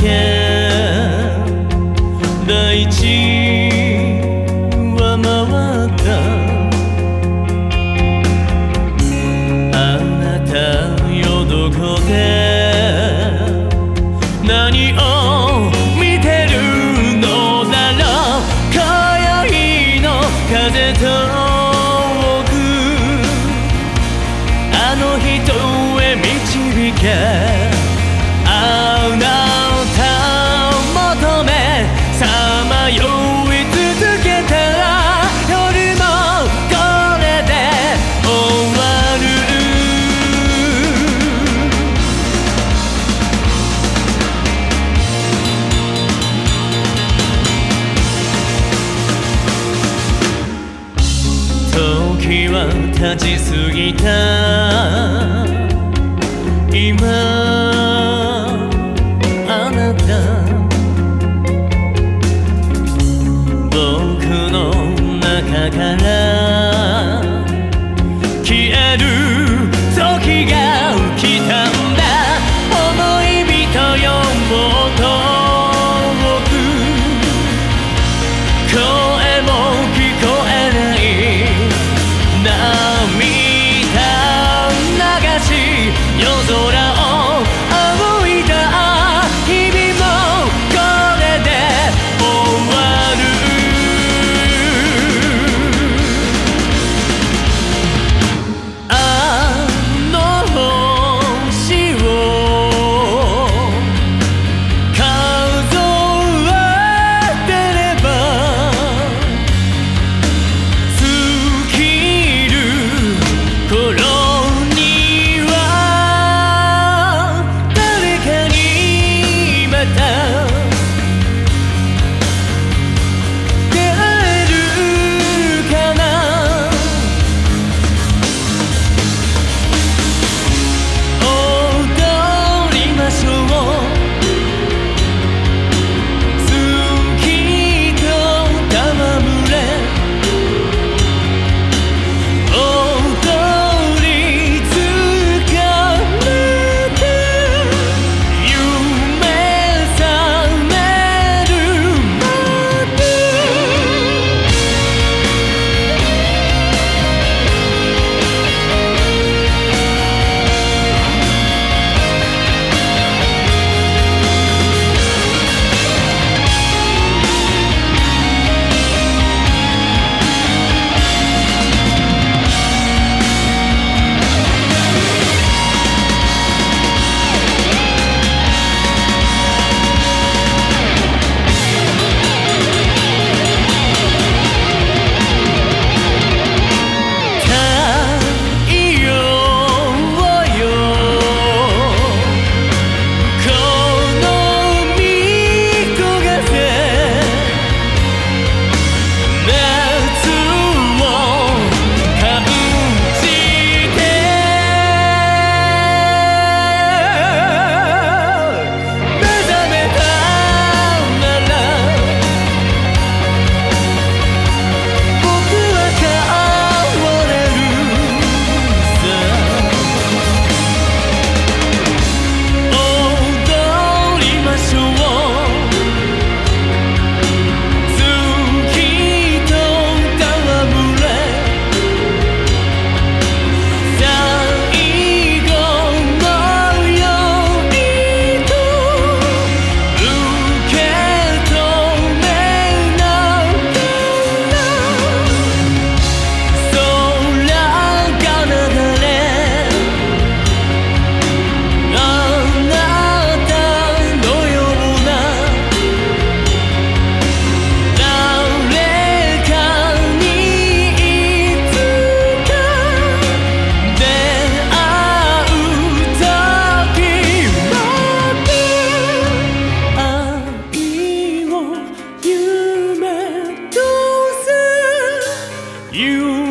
な大地は回ったあなたよどこで何をあの人へ導け。時は経ち過ぎた。今 You